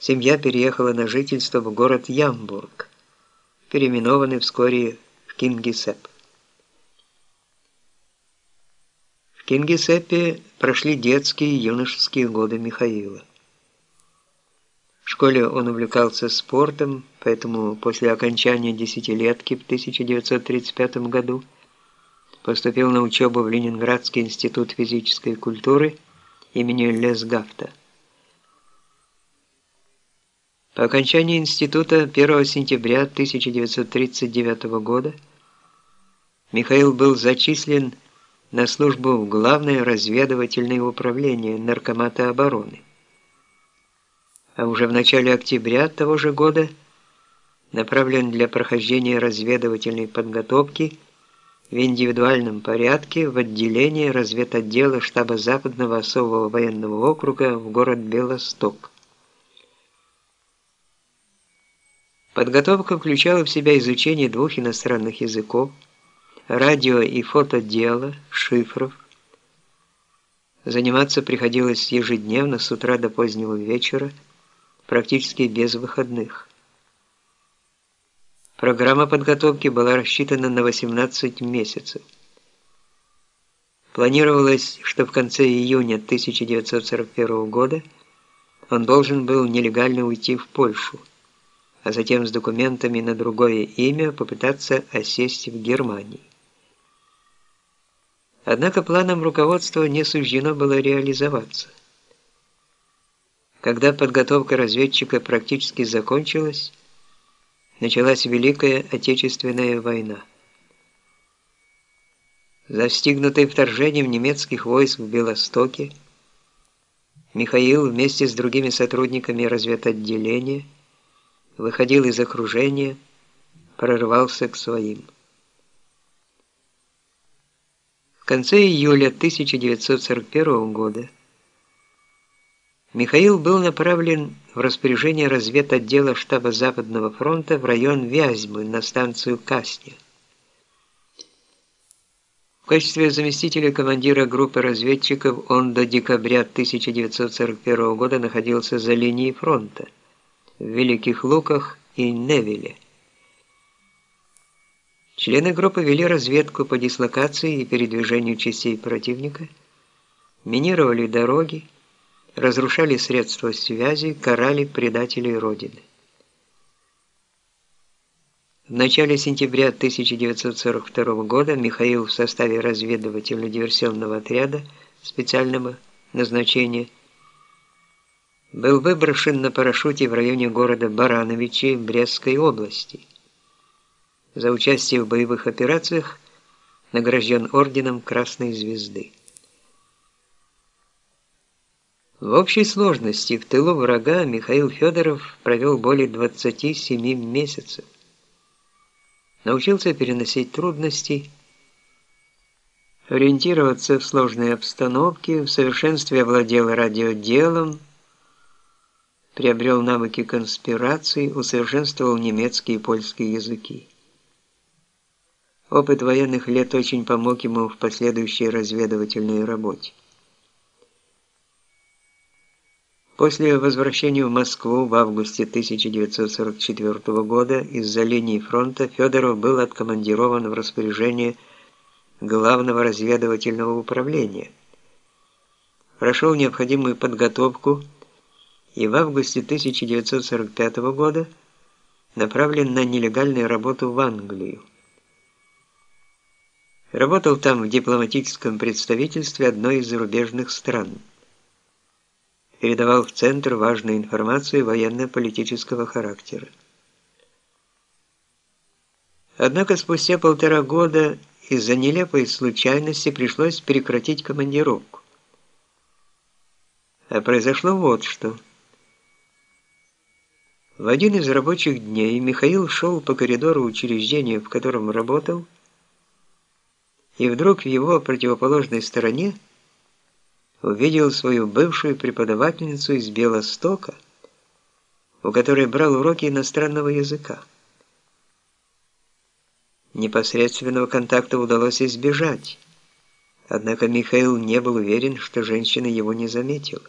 Семья переехала на жительство в город Ямбург, переименованный вскоре в Кингисепп. В Кингисеппе прошли детские и юношеские годы Михаила. В школе он увлекался спортом, поэтому после окончания десятилетки в 1935 году поступил на учебу в Ленинградский институт физической культуры имени Лесгафта. По окончании института 1 сентября 1939 года Михаил был зачислен на службу в Главное разведывательное управление Наркомата обороны. А уже в начале октября того же года направлен для прохождения разведывательной подготовки в индивидуальном порядке в отделение разведотдела штаба Западного особого военного округа в город Белосток. Подготовка включала в себя изучение двух иностранных языков, радио- и фотодела, шифров. Заниматься приходилось ежедневно с утра до позднего вечера, практически без выходных. Программа подготовки была рассчитана на 18 месяцев. Планировалось, что в конце июня 1941 года он должен был нелегально уйти в Польшу а затем с документами на другое имя попытаться осесть в Германии. Однако планам руководства не суждено было реализоваться. Когда подготовка разведчика практически закончилась, началась Великая Отечественная война. Застигнутый вторжением немецких войск в Белостоке, Михаил вместе с другими сотрудниками разведотделения – выходил из окружения, прорывался к своим. В конце июля 1941 года Михаил был направлен в распоряжение разведотдела штаба Западного фронта в район Вязьмы на станцию Касня. В качестве заместителя командира группы разведчиков он до декабря 1941 года находился за линией фронта в Великих Луках и Невиле. Члены группы вели разведку по дислокации и передвижению частей противника, минировали дороги, разрушали средства связи, карали предателей Родины. В начале сентября 1942 года Михаил в составе разведывательно-диверсионного отряда специального назначения был выброшен на парашюте в районе города Барановичи Брестской области. За участие в боевых операциях награжден орденом Красной Звезды. В общей сложности в тылу врага Михаил Федоров провел более 27 месяцев. Научился переносить трудности, ориентироваться в сложной обстановке, в совершенстве овладел радиоделом, приобрел навыки конспирации, усовершенствовал немецкий и польский языки. Опыт военных лет очень помог ему в последующей разведывательной работе. После возвращения в Москву в августе 1944 года из-за линии фронта Федоров был откомандирован в распоряжение Главного разведывательного управления. Прошел необходимую подготовку и в августе 1945 года направлен на нелегальную работу в Англию. Работал там в дипломатическом представительстве одной из зарубежных стран. Передавал в Центр важную информацию военно-политического характера. Однако спустя полтора года из-за нелепой случайности пришлось прекратить командировку. А произошло вот что – в один из рабочих дней Михаил шел по коридору учреждения, в котором работал, и вдруг в его противоположной стороне увидел свою бывшую преподавательницу из Белостока, у которой брал уроки иностранного языка. Непосредственного контакта удалось избежать, однако Михаил не был уверен, что женщина его не заметила.